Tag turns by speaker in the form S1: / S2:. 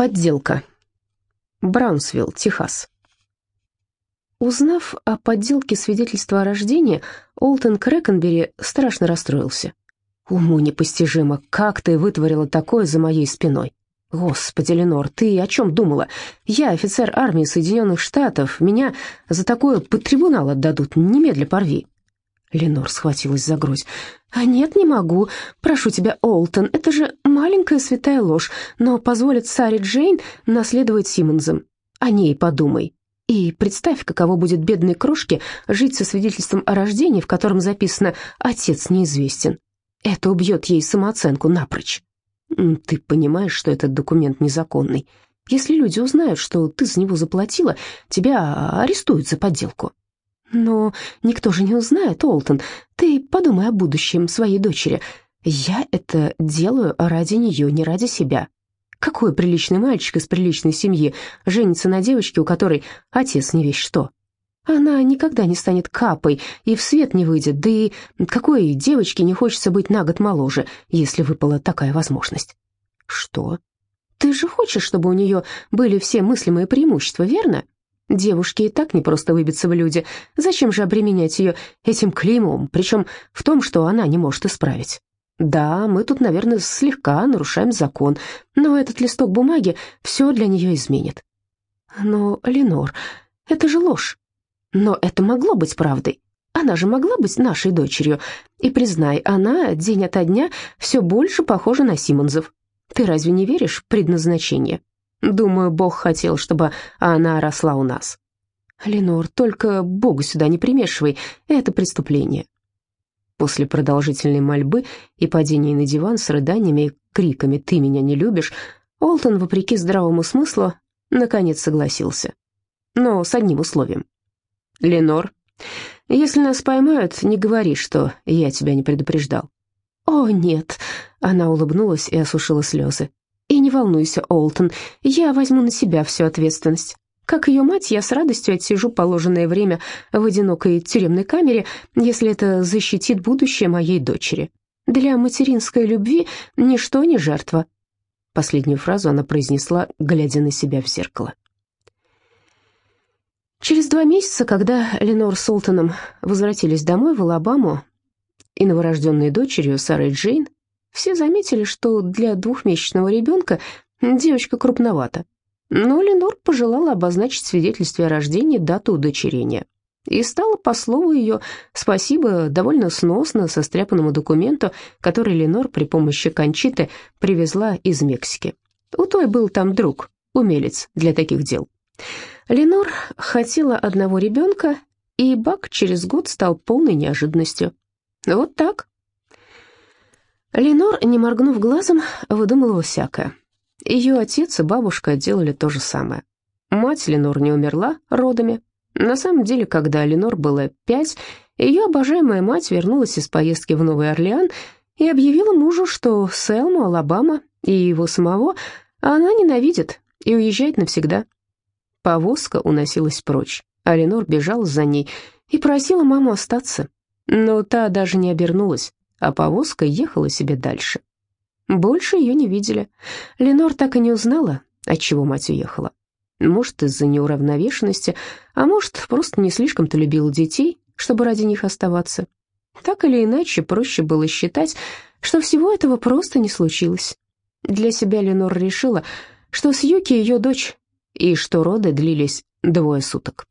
S1: Подделка. Браунсвилл, Техас. Узнав о подделке свидетельства о рождении, Олтон Крэкенбери страшно расстроился. «Уму непостижимо, как ты вытворила такое за моей спиной?» «Господи, Ленор, ты о чем думала? Я офицер армии Соединенных Штатов, меня за такое под трибунал отдадут, немедля порви». Ленор схватилась за грудь. «А нет, не могу. Прошу тебя, Олтон, это же маленькая святая ложь, но позволит Саре Джейн наследовать Симмонсом. О ней подумай. И представь, каково будет бедной крошке жить со свидетельством о рождении, в котором записано «отец неизвестен». Это убьет ей самооценку напрочь. Ты понимаешь, что этот документ незаконный. Если люди узнают, что ты за него заплатила, тебя арестуют за подделку». Но никто же не узнает, Олтон. Ты подумай о будущем своей дочери. Я это делаю ради нее, не ради себя. Какой приличный мальчик из приличной семьи женится на девочке, у которой отец не весь что? Она никогда не станет капой и в свет не выйдет, да и какой девочке не хочется быть на год моложе, если выпала такая возможность? Что? Ты же хочешь, чтобы у нее были все мыслимые преимущества, верно? Девушке и так не просто выбиться в люди. Зачем же обременять ее этим клеймом, причем в том, что она не может исправить? Да, мы тут, наверное, слегка нарушаем закон, но этот листок бумаги все для нее изменит. Но, Ленор, это же ложь. Но это могло быть правдой. Она же могла быть нашей дочерью. И, признай, она день ото дня все больше похожа на Симонзов. Ты разве не веришь в предназначение? Думаю, Бог хотел, чтобы она росла у нас. Ленор, только Богу сюда не примешивай, это преступление. После продолжительной мольбы и падения на диван с рыданиями и криками «ты меня не любишь», Олтон, вопреки здравому смыслу, наконец согласился. Но с одним условием. «Ленор, если нас поймают, не говори, что я тебя не предупреждал». «О, нет», — она улыбнулась и осушила слезы. Не волнуйся, Олтон, я возьму на себя всю ответственность. Как ее мать, я с радостью отсижу положенное время в одинокой тюремной камере, если это защитит будущее моей дочери. Для материнской любви ничто не жертва». Последнюю фразу она произнесла, глядя на себя в зеркало. Через два месяца, когда Ленор с Олтоном возвратились домой в Алабаму, и новорожденной дочерью Сарой Джейн все заметили, что для двухмесячного ребенка девочка крупновата. Но Ленор пожелала обозначить в свидетельстве о рождении дату удочерения. И стало, по слову ее, спасибо довольно сносно состряпанному документу, который Ленор при помощи Кончиты привезла из Мексики. У той был там друг, умелец для таких дел. Ленор хотела одного ребенка, и Бак через год стал полной неожиданностью. Вот так. Ленор, не моргнув глазом, выдумывала всякое. Ее отец и бабушка делали то же самое. Мать Ленор не умерла родами. На самом деле, когда Ленор было пять, ее обожаемая мать вернулась из поездки в Новый Орлеан и объявила мужу, что Селму, Алабама и его самого она ненавидит и уезжает навсегда. Повозка уносилась прочь, а Ленор бежала за ней и просила маму остаться, но та даже не обернулась а повозка ехала себе дальше. Больше ее не видели. Ленор так и не узнала, от чего мать уехала. Может, из-за неуравновешенности, а может, просто не слишком-то любила детей, чтобы ради них оставаться. Так или иначе, проще было считать, что всего этого просто не случилось. Для себя Ленор решила, что с Юки ее дочь, и что роды длились двое суток.